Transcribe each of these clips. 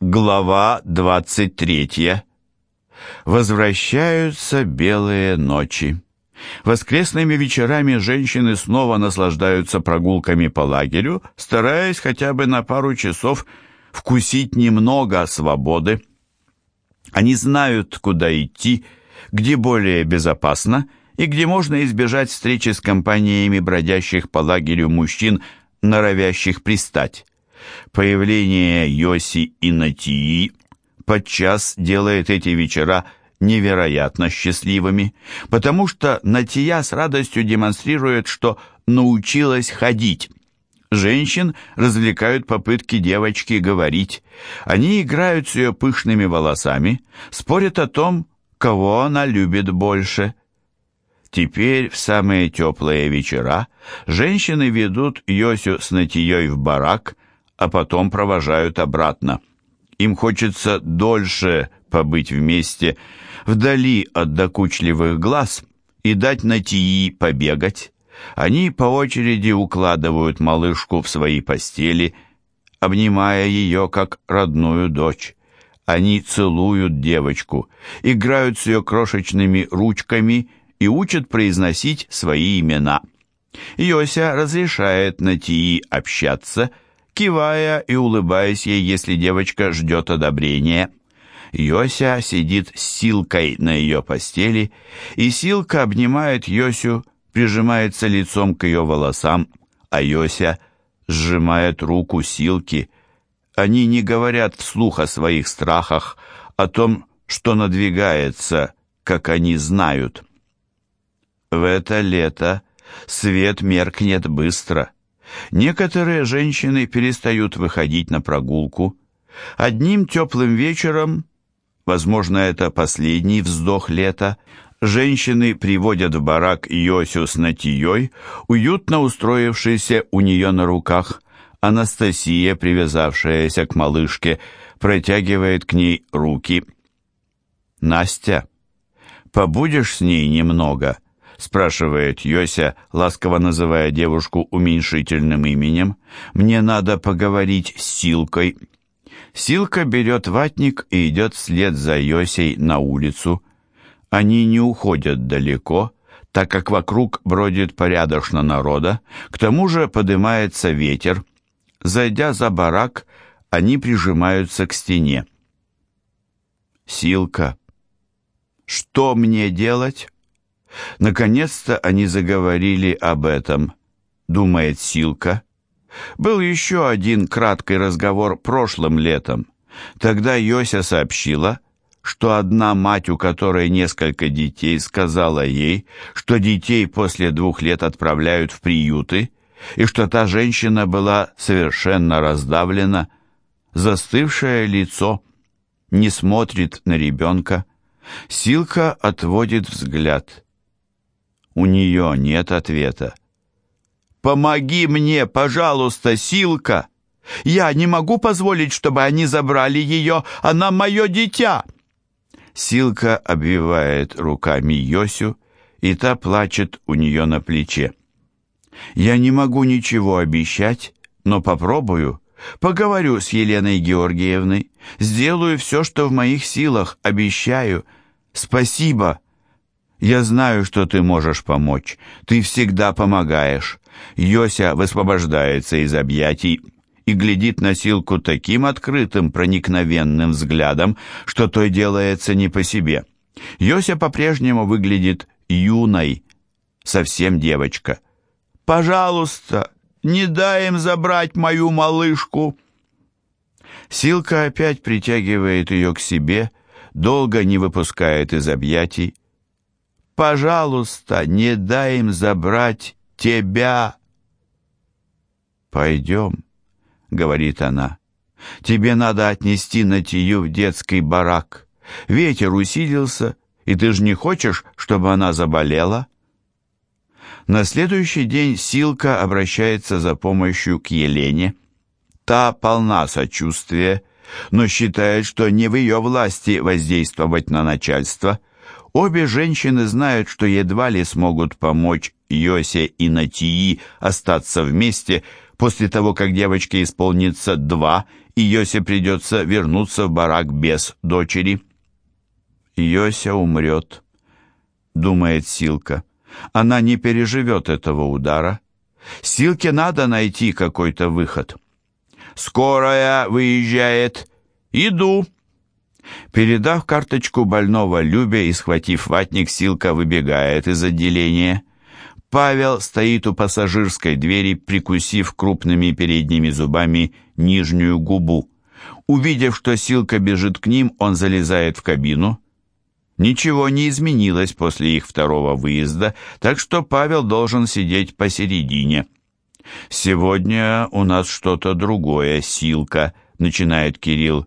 Глава 23. Возвращаются белые ночи. Воскресными вечерами женщины снова наслаждаются прогулками по лагерю, стараясь хотя бы на пару часов вкусить немного свободы. Они знают, куда идти, где более безопасно и где можно избежать встречи с компаниями бродящих по лагерю мужчин, норовящих пристать. Появление Йоси и Натии подчас делает эти вечера невероятно счастливыми, потому что Натия с радостью демонстрирует, что научилась ходить. Женщин развлекают попытки девочки говорить. Они играют с ее пышными волосами, спорят о том, кого она любит больше. Теперь, в самые теплые вечера, женщины ведут Йосю с Натией в барак, а потом провожают обратно. Им хочется дольше побыть вместе, вдали от докучливых глаз и дать Натии побегать. Они по очереди укладывают малышку в свои постели, обнимая ее как родную дочь. Они целуют девочку, играют с ее крошечными ручками и учат произносить свои имена. Йося разрешает Натии общаться – кивая и улыбаясь ей, если девочка ждет одобрения. Йося сидит с Силкой на ее постели, и Силка обнимает Йосю, прижимается лицом к ее волосам, а Йося сжимает руку Силки. Они не говорят вслух о своих страхах, о том, что надвигается, как они знают. В это лето свет меркнет быстро. Некоторые женщины перестают выходить на прогулку. Одним теплым вечером, возможно, это последний вздох лета, женщины приводят в барак Йосю с Натией, уютно устроившейся у нее на руках. Анастасия, привязавшаяся к малышке, протягивает к ней руки. «Настя, побудешь с ней немного?» Спрашивает Йося, ласково называя девушку уменьшительным именем. «Мне надо поговорить с Силкой». Силка берет ватник и идет вслед за Йосей на улицу. Они не уходят далеко, так как вокруг бродит порядочно народа, к тому же поднимается ветер. Зайдя за барак, они прижимаются к стене. «Силка, что мне делать?» Наконец-то они заговорили об этом, думает Силка. Был еще один краткий разговор прошлым летом. Тогда Йося сообщила, что одна мать, у которой несколько детей, сказала ей, что детей после двух лет отправляют в приюты, и что та женщина была совершенно раздавлена, застывшее лицо, не смотрит на ребенка. Силка отводит взгляд. У нее нет ответа. «Помоги мне, пожалуйста, Силка! Я не могу позволить, чтобы они забрали ее, она мое дитя!» Силка обвивает руками Йосю, и та плачет у нее на плече. «Я не могу ничего обещать, но попробую. Поговорю с Еленой Георгиевной. Сделаю все, что в моих силах, обещаю. Спасибо!» Я знаю, что ты можешь помочь. Ты всегда помогаешь. Йося высвобождается из объятий и глядит на Силку таким открытым, проникновенным взглядом, что той делается не по себе. Йося по-прежнему выглядит юной, совсем девочка. «Пожалуйста, не дай им забрать мою малышку!» Силка опять притягивает ее к себе, долго не выпускает из объятий, Пожалуйста, не дай им забрать тебя. Пойдем, говорит она. Тебе надо отнести Натию в детский барак. Ветер усилился, и ты же не хочешь, чтобы она заболела? На следующий день Силка обращается за помощью к Елене. Та полна сочувствия, но считает, что не в ее власти воздействовать на начальство – Обе женщины знают, что едва ли смогут помочь Йосе и Натии остаться вместе после того, как девочке исполнится два и Йосе придется вернуться в барак без дочери. Йося умрет, думает Силка. Она не переживет этого удара. Силке надо найти какой-то выход. «Скорая выезжает. Иду!» Передав карточку больного Любе и схватив ватник, Силка выбегает из отделения. Павел стоит у пассажирской двери, прикусив крупными передними зубами нижнюю губу. Увидев, что Силка бежит к ним, он залезает в кабину. Ничего не изменилось после их второго выезда, так что Павел должен сидеть посередине. «Сегодня у нас что-то другое, Силка», — начинает Кирилл.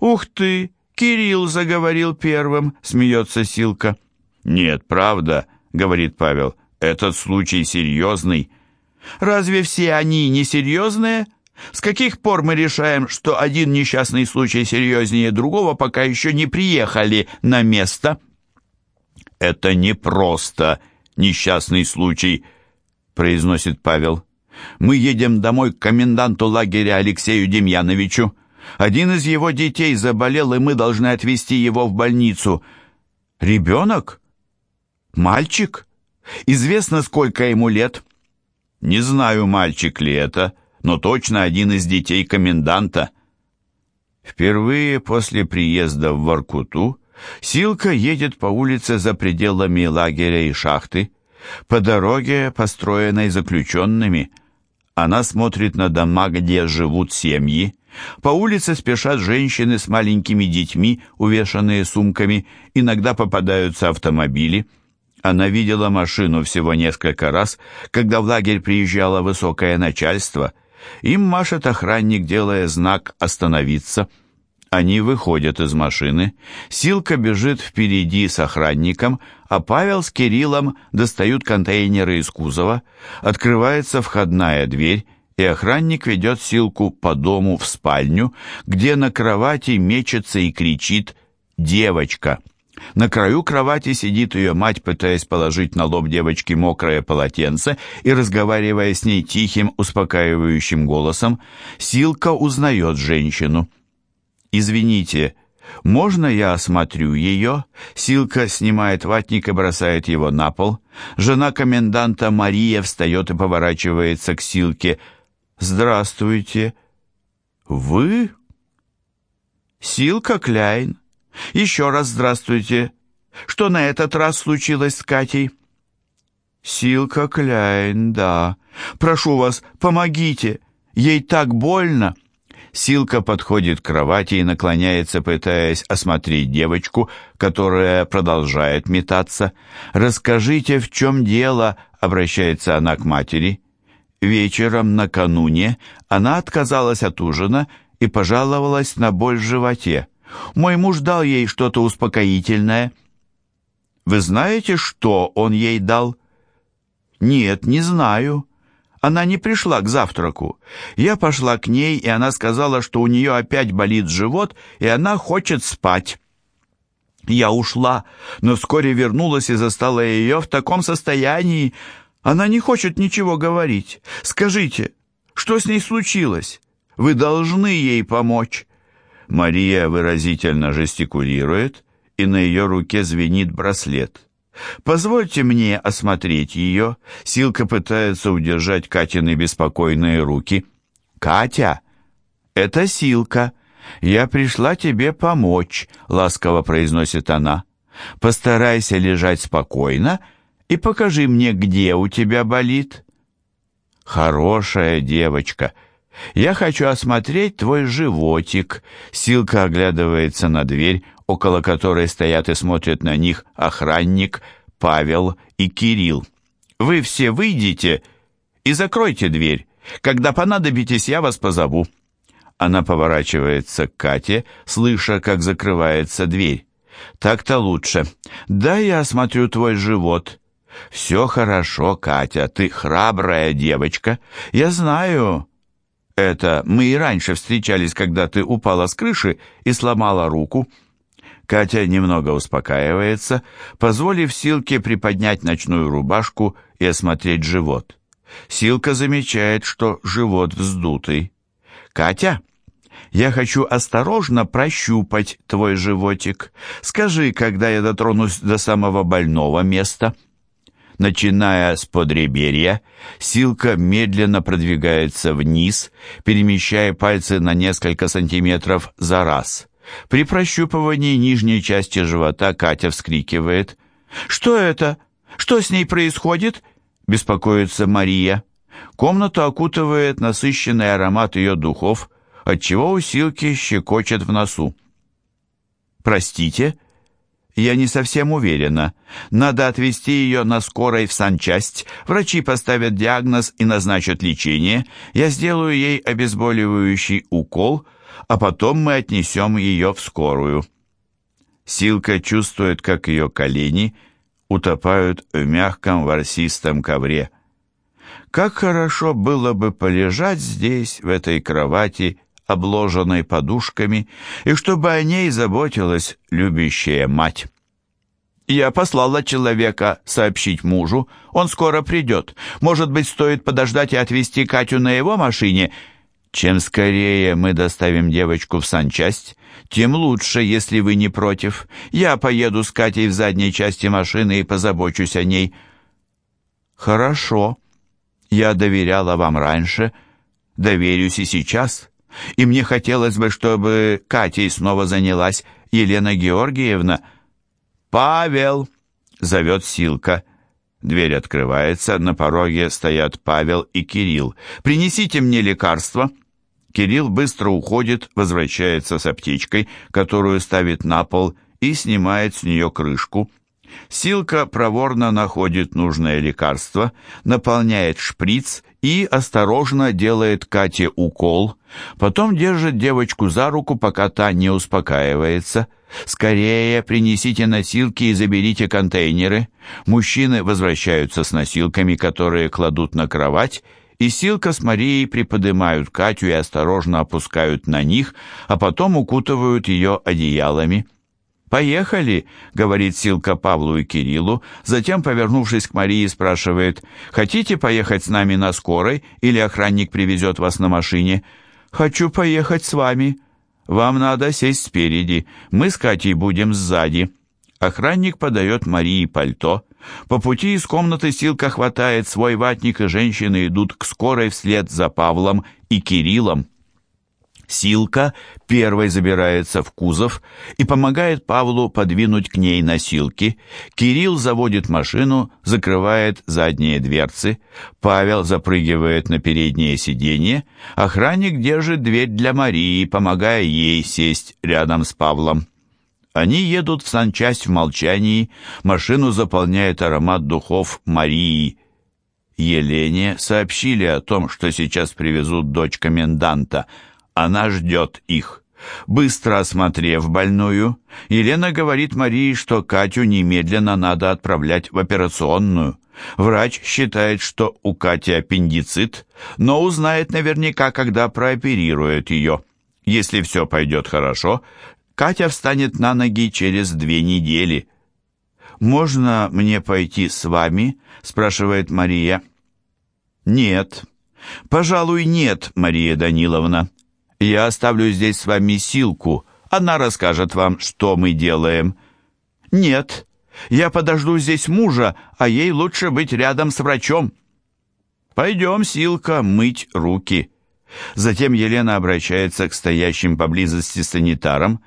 «Ух ты! Кирилл заговорил первым!» — смеется Силка. «Нет, правда», — говорит Павел, — «этот случай серьезный». «Разве все они не серьезные? С каких пор мы решаем, что один несчастный случай серьезнее другого, пока еще не приехали на место?» «Это не просто несчастный случай», — произносит Павел. «Мы едем домой к коменданту лагеря Алексею Демьяновичу. Один из его детей заболел, и мы должны отвезти его в больницу. Ребенок? Мальчик? Известно, сколько ему лет? Не знаю, мальчик ли это, но точно один из детей коменданта. Впервые после приезда в Воркуту Силка едет по улице за пределами лагеря и шахты. По дороге, построенной заключенными, она смотрит на дома, где живут семьи, по улице спешат женщины с маленькими детьми, увешанные сумками, иногда попадаются автомобили. Она видела машину всего несколько раз, когда в лагерь приезжало высокое начальство. Им машет охранник, делая знак «Остановиться». Они выходят из машины. Силка бежит впереди с охранником, а Павел с Кириллом достают контейнеры из кузова. Открывается входная дверь, и охранник ведет Силку по дому в спальню, где на кровати мечется и кричит «Девочка!». На краю кровати сидит ее мать, пытаясь положить на лоб девочки мокрое полотенце и разговаривая с ней тихим, успокаивающим голосом, Силка узнает женщину. «Извините, можно я осмотрю ее?» Силка снимает ватник и бросает его на пол. Жена коменданта Мария встает и поворачивается к Силке – «Здравствуйте. Вы?» «Силка Кляйн. Еще раз здравствуйте. Что на этот раз случилось с Катей?» «Силка Кляйн, да. Прошу вас, помогите. Ей так больно». Силка подходит к кровати и наклоняется, пытаясь осмотреть девочку, которая продолжает метаться. «Расскажите, в чем дело?» — обращается она к матери. Вечером накануне она отказалась от ужина и пожаловалась на боль в животе. Мой муж дал ей что-то успокоительное. Вы знаете, что он ей дал? Нет, не знаю. Она не пришла к завтраку. Я пошла к ней, и она сказала, что у нее опять болит живот, и она хочет спать. Я ушла, но вскоре вернулась и застала ее в таком состоянии, она не хочет ничего говорить. Скажите, что с ней случилось? Вы должны ей помочь». Мария выразительно жестикулирует, и на ее руке звенит браслет. «Позвольте мне осмотреть ее». Силка пытается удержать Катины беспокойные руки. «Катя, это Силка. Я пришла тебе помочь», — ласково произносит она. «Постарайся лежать спокойно и покажи мне, где у тебя болит». «Хорошая девочка, я хочу осмотреть твой животик». Силка оглядывается на дверь, около которой стоят и смотрят на них охранник, Павел и Кирилл. «Вы все выйдите и закройте дверь. Когда понадобитесь, я вас позову». Она поворачивается к Кате, слыша, как закрывается дверь. «Так-то лучше. Да, я осмотрю твой живот. «Все хорошо, Катя, ты храбрая девочка. Я знаю это. Мы и раньше встречались, когда ты упала с крыши и сломала руку». Катя немного успокаивается, позволив Силке приподнять ночную рубашку и осмотреть живот. Силка замечает, что живот вздутый. «Катя, Я хочу осторожно прощупать твой животик. Скажи, когда я дотронусь до самого больного места». Начиная с подреберья, Силка медленно продвигается вниз, перемещая пальцы на несколько сантиметров за раз. При прощупывании нижней части живота Катя вскрикивает. «Что это? Что с ней происходит?» – беспокоится Мария. Комнату окутывает насыщенный аромат ее духов, отчего у Силки щекочет в носу. «Простите?» Я не совсем уверена. Надо отвезти ее на скорой в санчасть. Врачи поставят диагноз и назначат лечение. Я сделаю ей обезболивающий укол, а потом мы отнесем ее в скорую. Силка чувствует, как ее колени утопают в мягком ворсистом ковре. Как хорошо было бы полежать здесь, в этой кровати, обложенной подушками, и чтобы о ней заботилась любящая мать. Я послала человека сообщить мужу. Он скоро придет. Может быть, стоит подождать и отвезти Катю на его машине. Чем скорее мы доставим девочку в санчасть, тем лучше, если вы не против. Я поеду с Катей в задней части машины и позабочусь о ней. Хорошо. Я доверяла вам раньше, доверюсь и сейчас. И мне хотелось бы, чтобы Катей снова занялась Елена Георгиевна. «Павел!» — зовет Силка. Дверь открывается, на пороге стоят Павел и Кирилл. «Принесите мне лекарство!» Кирилл быстро уходит, возвращается с аптечкой, которую ставит на пол, и снимает с нее крышку. Силка проворно находит нужное лекарство, наполняет шприц и осторожно делает Кате укол, потом держит девочку за руку, пока та не успокаивается. «Скорее принесите носилки и заберите контейнеры». Мужчины возвращаются с носилками, которые кладут на кровать, и Силка с Марией приподнимают Катю и осторожно опускают на них, а потом укутывают ее одеялами. «Поехали», — говорит Силка Павлу и Кириллу, затем, повернувшись к Марии, спрашивает, «Хотите поехать с нами на скорой или охранник привезет вас на машине?» «Хочу поехать с вами». «Вам надо сесть спереди, мы с Катей будем сзади». Охранник подает Марии пальто. По пути из комнаты Силка хватает свой ватник, и женщины идут к скорой вслед за Павлом и Кириллом. Силка первой забирается в кузов и помогает Павлу подвинуть к ней носилки. Кирилл заводит машину, закрывает задние дверцы. Павел запрыгивает на переднее сиденье. Охранник держит дверь для Марии, помогая ей сесть рядом с Павлом. Они едут в санчасть в молчании. Машину заполняет аромат духов Марии. Елене сообщили о том, что сейчас привезут дочь коменданта – она ждет их. Быстро осмотрев больную, Елена говорит Марии, что Катю немедленно надо отправлять в операционную. Врач считает, что у Кати аппендицит, но узнает наверняка, когда прооперирует ее. Если все пойдет хорошо, Катя встанет на ноги через две недели. «Можно мне пойти с вами?» – спрашивает Мария. «Нет». «Пожалуй, нет, Мария Даниловна. Я оставлю здесь с вами Силку. Она расскажет вам, что мы делаем». «Нет, я подожду здесь мужа, а ей лучше быть рядом с врачом». «Пойдем, Силка, мыть руки». Затем Елена обращается к стоящим поблизости санитарам.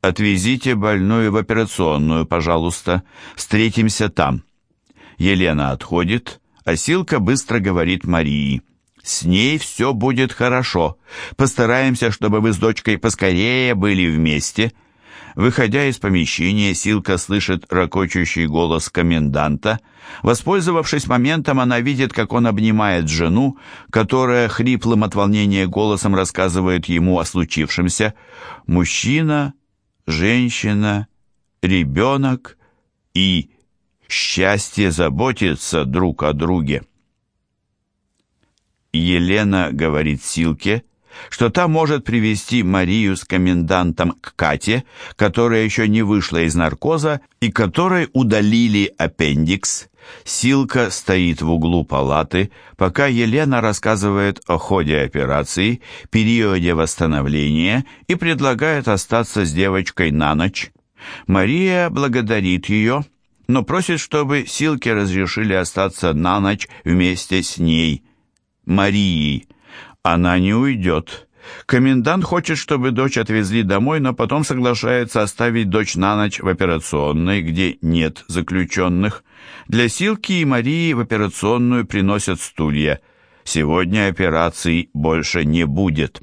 «Отвезите больную в операционную, пожалуйста. Встретимся там». Елена отходит, а Силка быстро говорит Марии. С ней все будет хорошо. Постараемся, чтобы вы с дочкой поскорее были вместе». Выходя из помещения, Силка слышит ракочущий голос коменданта. Воспользовавшись моментом, она видит, как он обнимает жену, которая хриплым от волнения голосом рассказывает ему о случившемся. Мужчина, женщина, ребенок и счастье заботиться друг о друге. Елена говорит Силке, что та может привести Марию с комендантом к Кате, которая еще не вышла из наркоза и которой удалили аппендикс. Силка стоит в углу палаты, пока Елена рассказывает о ходе операции, периоде восстановления и предлагает остаться с девочкой на ночь. Мария благодарит ее, но просит, чтобы Силке разрешили остаться на ночь вместе с ней, Марией. Она не уйдет. Комендант хочет, чтобы дочь отвезли домой, но потом соглашается оставить дочь на ночь в операционной, где нет заключенных. Для Силки и Марии в операционную приносят стулья. Сегодня операций больше не будет.